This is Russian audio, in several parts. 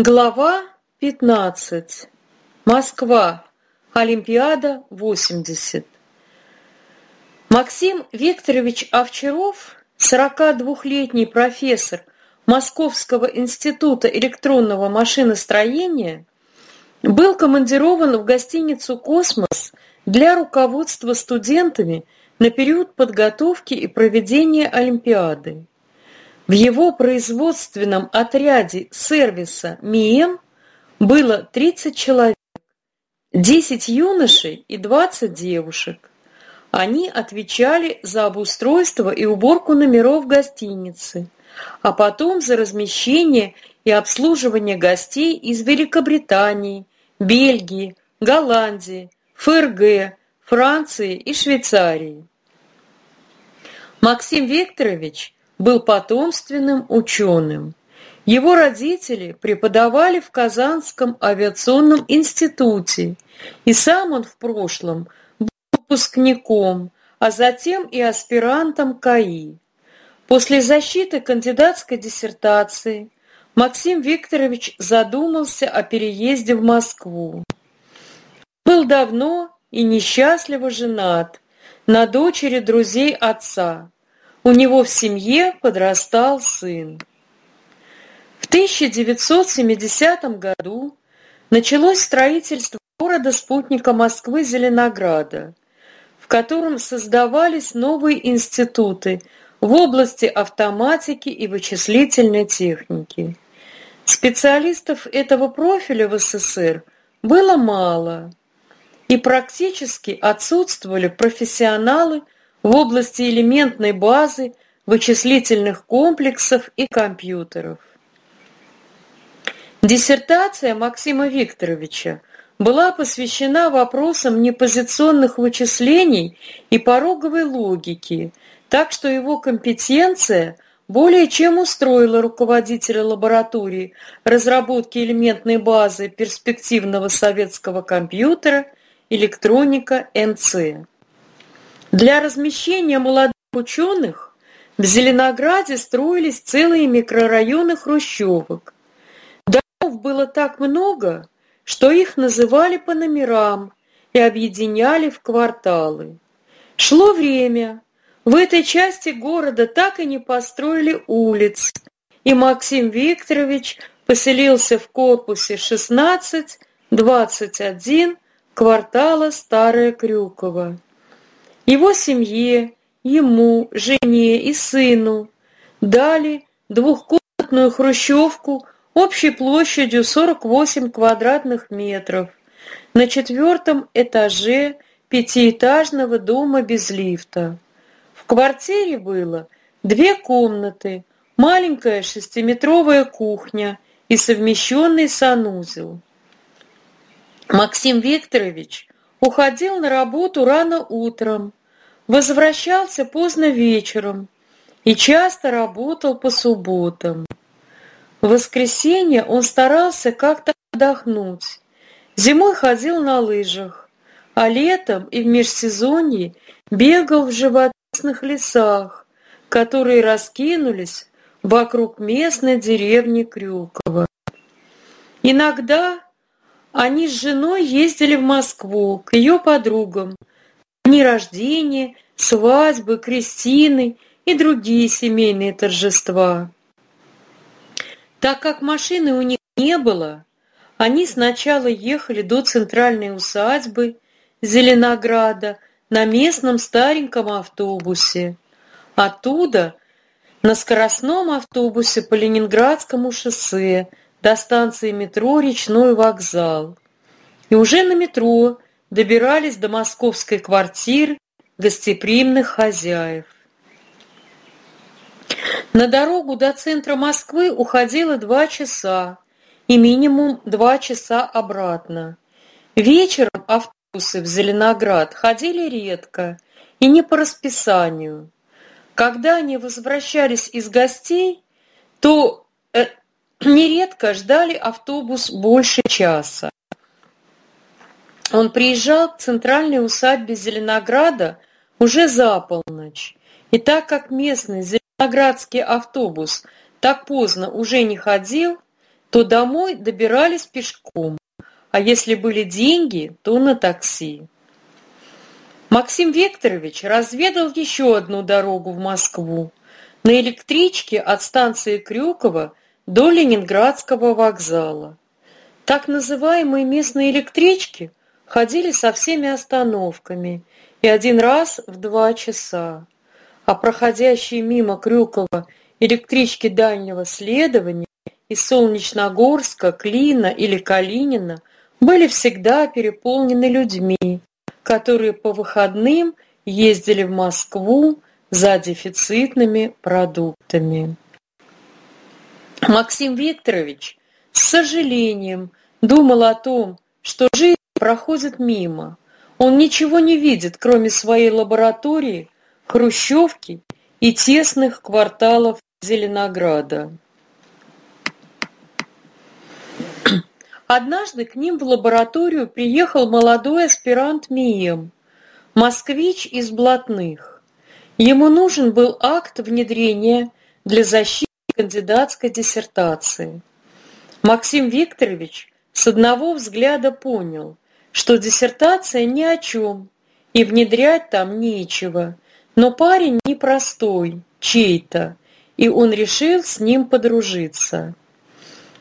Глава 15. Москва. Олимпиада 80. Максим Викторович Овчаров, 42-летний профессор Московского института электронного машиностроения, был командирован в гостиницу «Космос» для руководства студентами на период подготовки и проведения Олимпиады. В его производственном отряде сервиса МИЭМ было 30 человек, 10 юношей и 20 девушек. Они отвечали за обустройство и уборку номеров гостиницы, а потом за размещение и обслуживание гостей из Великобритании, Бельгии, Голландии, ФРГ, Франции и Швейцарии. Максим Викторович был потомственным ученым. Его родители преподавали в Казанском авиационном институте, и сам он в прошлом был выпускником, а затем и аспирантом КАИ. После защиты кандидатской диссертации Максим Викторович задумался о переезде в Москву. Был давно и несчастливо женат на дочери друзей отца. У него в семье подрастал сын. В 1970 году началось строительство города-спутника Москвы Зеленограда, в котором создавались новые институты в области автоматики и вычислительной техники. Специалистов этого профиля в СССР было мало, и практически отсутствовали профессионалы – в области элементной базы, вычислительных комплексов и компьютеров. Диссертация Максима Викторовича была посвящена вопросам непозиционных вычислений и пороговой логики, так что его компетенция более чем устроила руководителя лаборатории разработки элементной базы перспективного советского компьютера «Электроника НЦ». Для размещения молодых ученых в Зеленограде строились целые микрорайоны хрущевок. Домов было так много, что их называли по номерам и объединяли в кварталы. Шло время. В этой части города так и не построили улиц, и Максим Викторович поселился в корпусе 16-21 квартала Старое Крюково. Его семье, ему, жене и сыну дали двухкомнатную хрущевку общей площадью 48 квадратных метров на четвертом этаже пятиэтажного дома без лифта. В квартире было две комнаты, маленькая шестиметровая кухня и совмещенный санузел. Максим Викторович уходил на работу рано утром, возвращался поздно вечером и часто работал по субботам. В воскресенье он старался как-то отдохнуть. Зимой ходил на лыжах, а летом и в межсезонье бегал в живописных лесах, которые раскинулись вокруг местной деревни Крюково. Иногда они с женой ездили в Москву к ее подругам, дни рождения, свадьбы, крестины и другие семейные торжества. Так как машины у них не было, они сначала ехали до центральной усадьбы Зеленограда на местном стареньком автобусе. Оттуда на скоростном автобусе по Ленинградскому шоссе до станции метро «Речной вокзал». И уже на метро добирались до московской квартиры гостеприимных хозяев. На дорогу до центра Москвы уходило два часа и минимум два часа обратно. Вечером автобусы в Зеленоград ходили редко и не по расписанию. Когда они возвращались из гостей, то э, нередко ждали автобус больше часа. Он приезжал к центральной усадьбе Зеленограда уже за полночь. И так как местный зеленоградский автобус так поздно уже не ходил, то домой добирались пешком, а если были деньги, то на такси. Максим Викторович разведал еще одну дорогу в Москву на электричке от станции Крюкова до Ленинградского вокзала. Так называемые местные электрички ходили со всеми остановками и один раз в два часа, а проходящие мимо Крюкова электрички дальнего следования из Солнечногорска, Клина или Калинина были всегда переполнены людьми, которые по выходным ездили в Москву за дефицитными продуктами. Максим Викторович с сожалением думал о том, что жизнь проходит мимо. Он ничего не видит, кроме своей лаборатории, хрущевки и тесных кварталов Зеленограда. Однажды к ним в лабораторию приехал молодой аспирант МИЭМ, москвич из блатных. Ему нужен был акт внедрения для защиты кандидатской диссертации. Максим Викторович с одного взгляда понял, что диссертация ни о чем, и внедрять там нечего, но парень непростой, чей-то, и он решил с ним подружиться.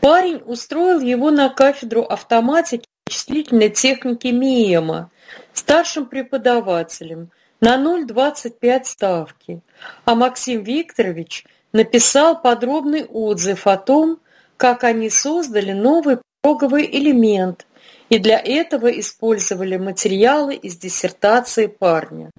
Парень устроил его на кафедру автоматики и вычислительной техники МИЭМа старшим преподавателем на 0,25 ставки, а Максим Викторович написал подробный отзыв о том, как они создали новый пороговый элемент и для этого использовали материалы из диссертации парня.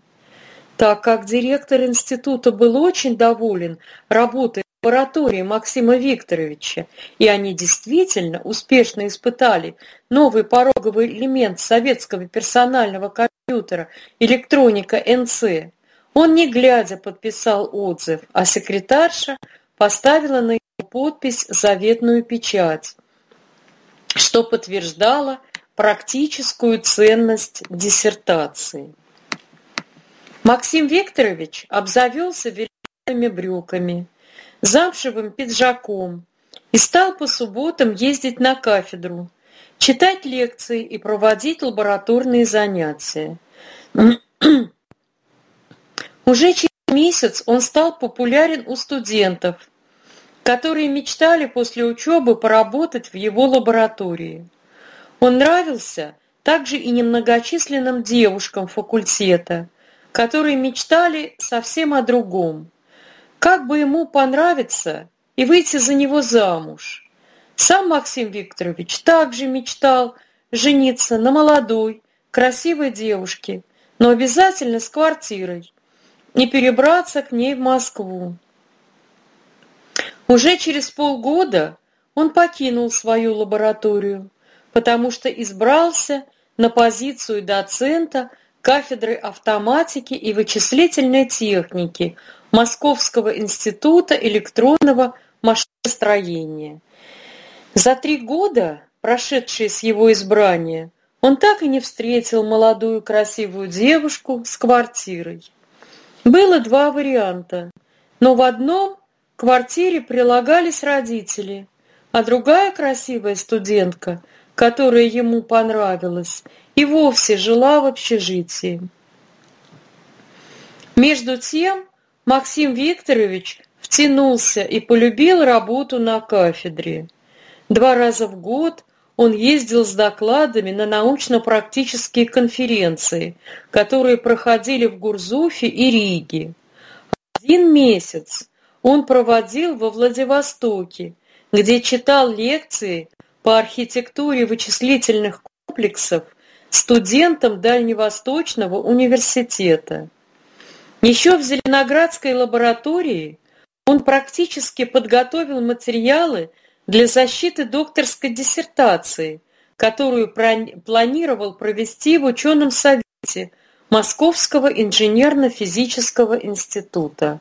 Так как директор института был очень доволен работой лаборатории Максима Викторовича, и они действительно успешно испытали новый пороговый элемент советского персонального компьютера «Электроника НЦ», он не глядя подписал отзыв, а секретарша поставила на его подпись заветную печать, что подтверждало практическую ценность диссертации. Максим Викторович обзавелся великими брюками, замшевым пиджаком и стал по субботам ездить на кафедру, читать лекции и проводить лабораторные занятия. Уже через месяц он стал популярен у студентов, которые мечтали после учебы поработать в его лаборатории. Он нравился также и немногочисленным девушкам факультета, которые мечтали совсем о другом. Как бы ему понравиться и выйти за него замуж? Сам Максим Викторович также мечтал жениться на молодой, красивой девушке, но обязательно с квартирой, и перебраться к ней в Москву. Уже через полгода он покинул свою лабораторию, потому что избрался на позицию доцента кафедры автоматики и вычислительной техники Московского института электронного машиностроения. За три года, прошедшие с его избрания, он так и не встретил молодую красивую девушку с квартирой. Было два варианта, но в одном квартире прилагались родители, а другая красивая студентка, которая ему понравилась, и вовсе жила в общежитии. Между тем Максим Викторович втянулся и полюбил работу на кафедре. Два раза в год он ездил с докладами на научно-практические конференции, которые проходили в Гурзуфе и Риге. Один месяц он проводил во Владивостоке, где читал лекции по архитектуре вычислительных комплексов студентам Дальневосточного университета. Еще в Зеленоградской лаборатории он практически подготовил материалы для защиты докторской диссертации, которую планировал провести в ученом совете Московского инженерно-физического института.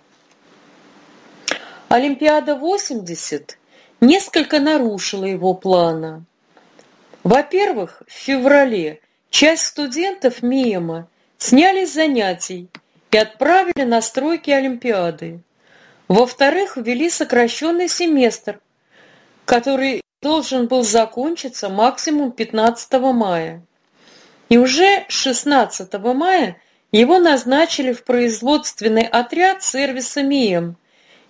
Олимпиада-80 несколько нарушила его плана. Во-первых, в феврале часть студентов МИЭМа сняли с занятий и отправили на стройки Олимпиады. Во-вторых, ввели сокращенный семестр, который должен был закончиться максимум 15 мая. И уже 16 мая его назначили в производственный отряд сервиса МИЭМ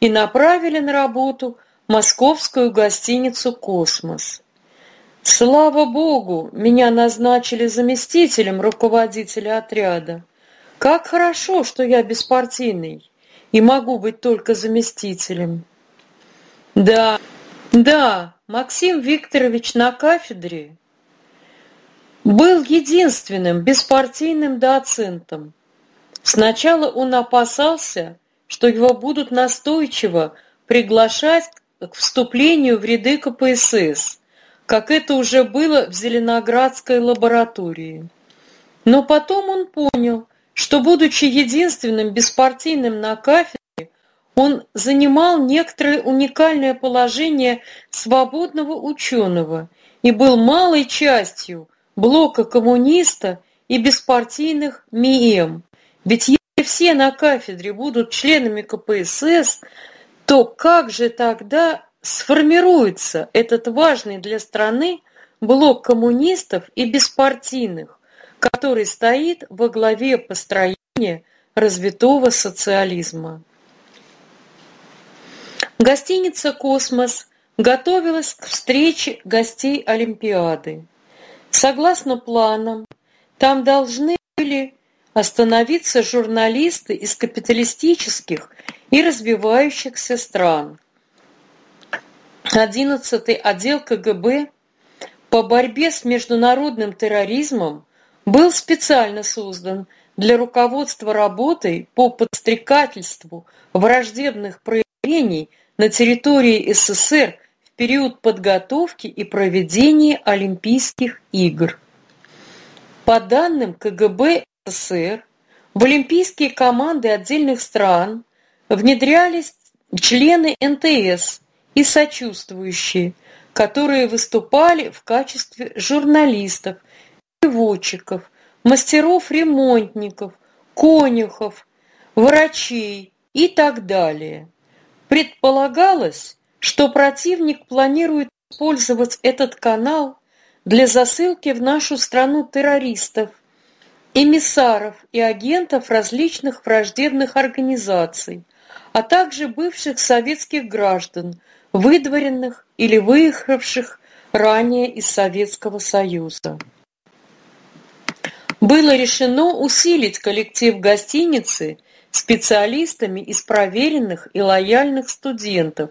и направили на работу московскую гостиницу «Космос». Слава Богу, меня назначили заместителем руководителя отряда. Как хорошо, что я беспартийный и могу быть только заместителем. Да, да, Максим Викторович на кафедре был единственным беспартийным доцентом. Сначала он опасался, что его будут настойчиво приглашать к вступлению в ряды КПСС, как это уже было в Зеленоградской лаборатории. Но потом он понял, что, будучи единственным беспартийным на кафедре, он занимал некоторое уникальное положение свободного ученого и был малой частью блока коммуниста и беспартийных МИЭМ. Ведь если все на кафедре будут членами КПСС, то как же тогда сформируется этот важный для страны блок коммунистов и беспартийных? который стоит во главе построения развитого социализма. Гостиница «Космос» готовилась к встрече гостей Олимпиады. Согласно планам, там должны были остановиться журналисты из капиталистических и развивающихся стран. 11-й отдел КГБ по борьбе с международным терроризмом был специально создан для руководства работой по подстрекательству враждебных проявлений на территории СССР в период подготовки и проведения Олимпийских игр. По данным КГБ СССР, в олимпийские команды отдельных стран внедрялись члены НТС и сочувствующие, которые выступали в качестве журналистов переводчиков, мастеров-ремонтников, конюхов, врачей и так далее. Предполагалось, что противник планирует использовать этот канал для засылки в нашу страну террористов, эмиссаров и агентов различных враждебных организаций, а также бывших советских граждан, выдворенных или выехавших ранее из Советского Союза. Было решено усилить коллектив гостиницы специалистами из проверенных и лояльных студентов,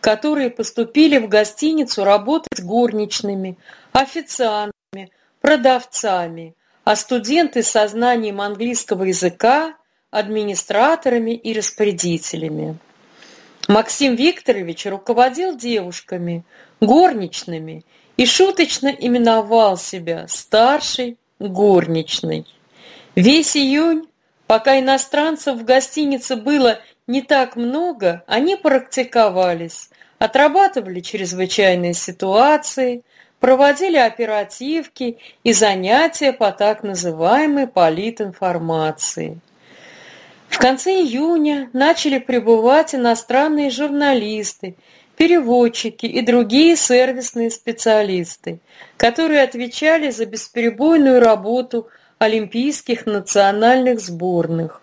которые поступили в гостиницу работать горничными, официантами, продавцами, а студенты со знанием английского языка – администраторами и распорядителями. Максим Викторович руководил девушками, горничными и шуточно именовал себя старшей горничной. Весь июнь, пока иностранцев в гостинице было не так много, они практиковались, отрабатывали чрезвычайные ситуации, проводили оперативки и занятия по так называемой политинформации. В конце июня начали прибывать иностранные журналисты, переводчики и другие сервисные специалисты, которые отвечали за бесперебойную работу олимпийских национальных сборных.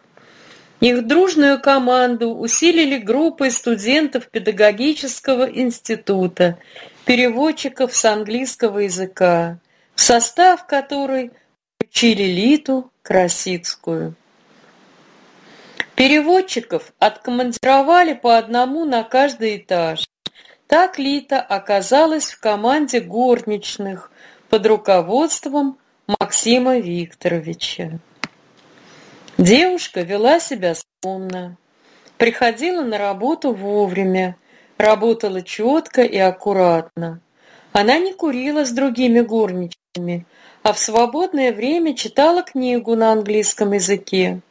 Их дружную команду усилили группой студентов педагогического института, переводчиков с английского языка, в состав которой включили Литу Красицкую. Переводчиков откомандировали по одному на каждый этаж. Так Лита оказалась в команде горничных под руководством Максима Викторовича. Девушка вела себя скромно, приходила на работу вовремя, работала четко и аккуратно. Она не курила с другими горничными, а в свободное время читала книгу на английском языке.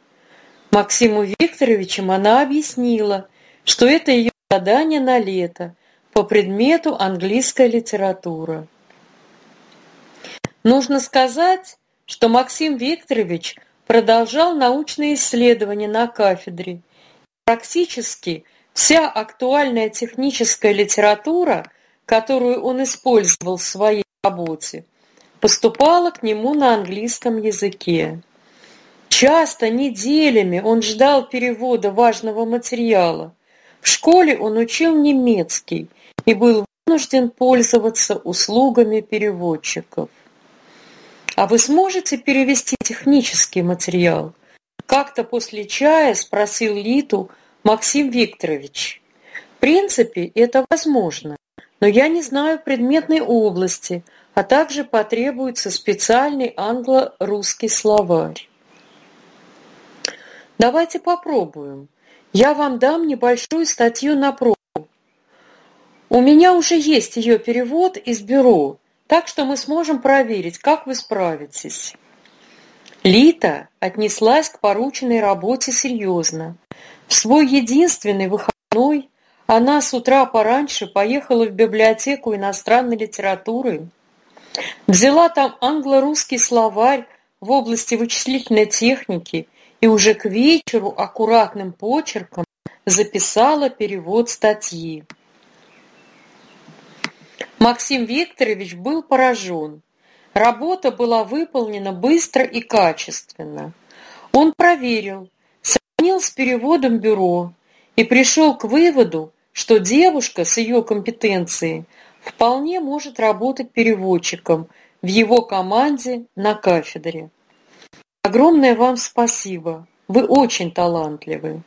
Максиму Викторовичу она объяснила, что это ее задание на лето – по предмету английская литература. Нужно сказать, что Максим Викторович продолжал научные исследования на кафедре. Практически вся актуальная техническая литература, которую он использовал в своей работе, поступала к нему на английском языке. Часто неделями он ждал перевода важного материала. В школе он учил немецкий и был вынужден пользоваться услугами переводчиков. «А вы сможете перевести технический материал?» Как-то после чая спросил Литу Максим Викторович. В принципе, это возможно, но я не знаю предметной области, а также потребуется специальный англо-русский словарь. Давайте попробуем. Я вам дам небольшую статью на пробу. У меня уже есть ее перевод из бюро, так что мы сможем проверить, как вы справитесь. Лита отнеслась к порученной работе серьезно. В свой единственный выходной она с утра пораньше поехала в библиотеку иностранной литературы, взяла там англо-русский словарь в области вычислительной техники и уже к вечеру аккуратным почерком записала перевод статьи. Максим Викторович был поражен. Работа была выполнена быстро и качественно. Он проверил, сравнил с переводом бюро и пришел к выводу, что девушка с ее компетенцией вполне может работать переводчиком в его команде на кафедре. Огромное вам спасибо, вы очень талантливы.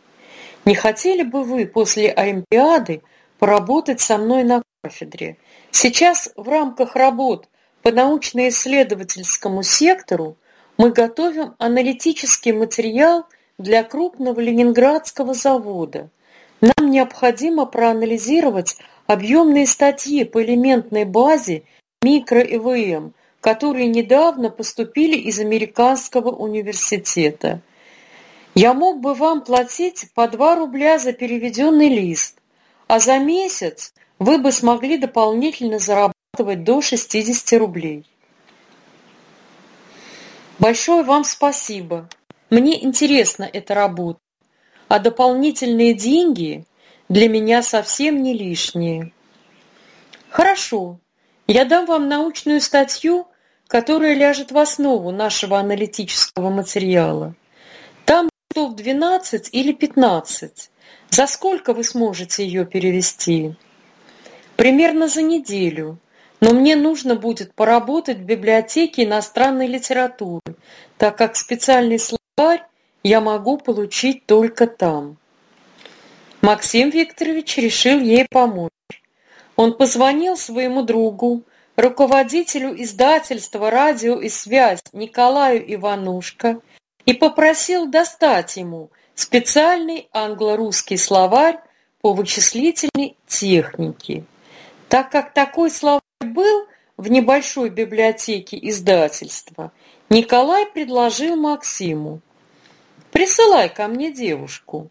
Не хотели бы вы после Олимпиады поработать со мной на кафедре? Сейчас в рамках работ по научно-исследовательскому сектору мы готовим аналитический материал для крупного ленинградского завода. Нам необходимо проанализировать объемные статьи по элементной базе микро-ИВМ, которые недавно поступили из Американского университета. Я мог бы вам платить по 2 рубля за переведенный лист, а за месяц вы бы смогли дополнительно зарабатывать до 60 рублей. Большое вам спасибо. Мне интересна эта работа, а дополнительные деньги для меня совсем не лишние. Хорошо, я дам вам научную статью, которая ляжет в основу нашего аналитического материала. Там слов 12 или 15. За сколько вы сможете ее перевести? Примерно за неделю. Но мне нужно будет поработать в библиотеке иностранной литературы, так как специальный словарь я могу получить только там. Максим Викторович решил ей помочь. Он позвонил своему другу, руководителю издательства «Радио и связь» Николаю Иванушко и попросил достать ему специальный англо-русский словарь по вычислительной технике. Так как такой словарь был в небольшой библиотеке издательства, Николай предложил Максиму. «Присылай ко мне девушку.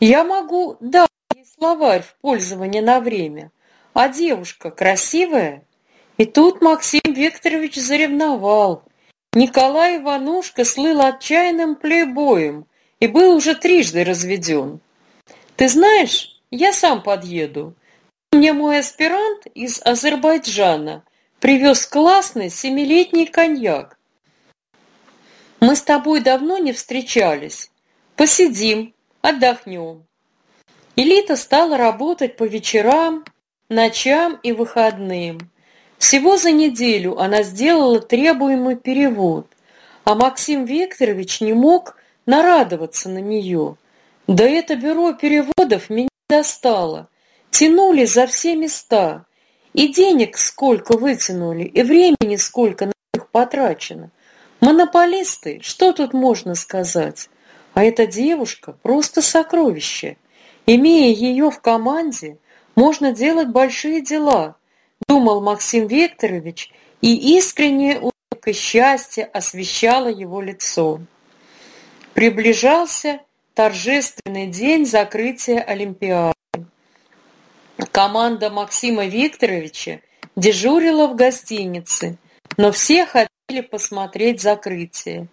Я могу дать ей словарь в пользование на время, а девушка красивая». И тут Максим Викторович заревновал. Николай Иванушка слыл отчаянным плейбоем и был уже трижды разведен. «Ты знаешь, я сам подъеду. Мне мой аспирант из Азербайджана привез классный семилетний коньяк. Мы с тобой давно не встречались. Посидим, отдохнем. Элита стала работать по вечерам, ночам и выходным. Всего за неделю она сделала требуемый перевод, а Максим Викторович не мог нарадоваться на нее. Да это бюро переводов меня достало. Тянули за все места. И денег сколько вытянули, и времени сколько на них потрачено. Монополисты, что тут можно сказать? А эта девушка просто сокровище. Имея ее в команде, можно делать большие дела, думал Максим Викторович, и искренняя улыбка счастья освещала его лицо. Приближался торжественный день закрытия Олимпиады. Команда Максима Викторовича дежурила в гостинице, но все хотели посмотреть закрытие.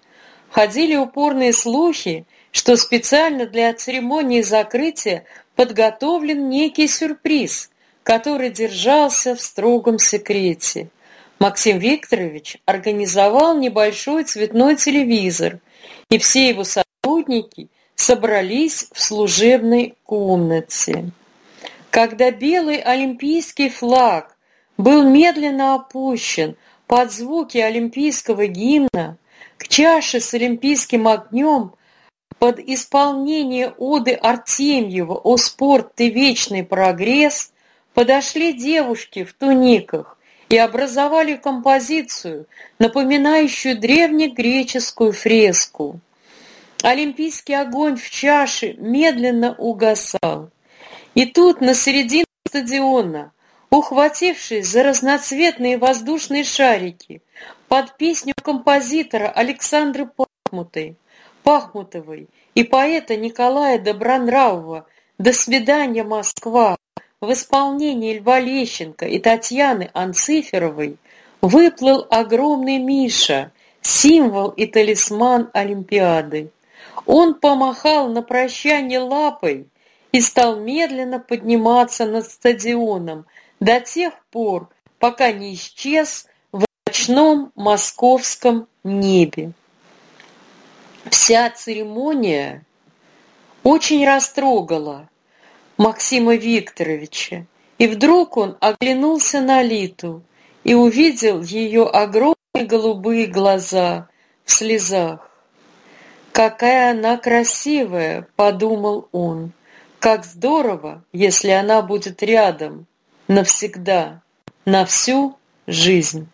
Ходили упорные слухи, что специально для церемонии закрытия подготовлен некий сюрприз, который держался в строгом секрете. Максим Викторович организовал небольшой цветной телевизор, и все его сотрудники собрались в служебной комнате. Когда белый олимпийский флаг был медленно опущен под звуки олимпийского гимна, к чаше с олимпийским огнем под исполнение оды Артемьева «О спорт ты вечный прогресс» подошли девушки в туниках и образовали композицию, напоминающую древнегреческую фреску. Олимпийский огонь в чаше медленно угасал. И тут на середине стадиона, ухватившись за разноцветные воздушные шарики, под песню композитора Александры Пахмутой, Пахмутовой и поэта Николая Добронравова «До свидания, Москва» в исполнении Льва Лещенко и Татьяны Анциферовой выплыл огромный Миша, символ и талисман Олимпиады. Он помахал на прощание лапой и стал медленно подниматься над стадионом до тех пор, пока не исчез в ночном московском небе. Вся церемония очень растрогала Максима Викторовича, и вдруг он оглянулся на Литу и увидел ее огромные голубые глаза в слезах. «Какая она красивая!» — подумал он. «Как здорово, если она будет рядом, навсегда, на всю жизнь!»